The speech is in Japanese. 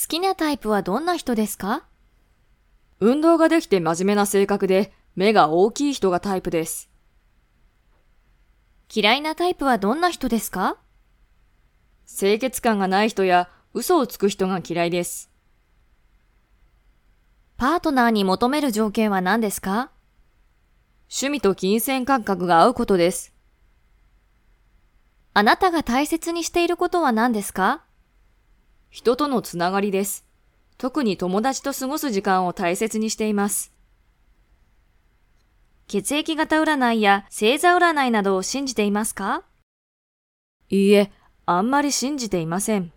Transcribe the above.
好きなタイプはどんな人ですか？運動ができて真面目な性格で目が大きい人がタイプです。嫌いなタイプはどんな人ですか？清潔感がない人や嘘をつく人が嫌いです。パートナーに求める条件は何ですか？趣味と金銭感覚が合うことです。あなたが大切にしていることは何ですか？人とのつながりです。特に友達と過ごす時間を大切にしています。血液型占いや星座占いなどを信じていますか？いいえ、あんまり信じていません。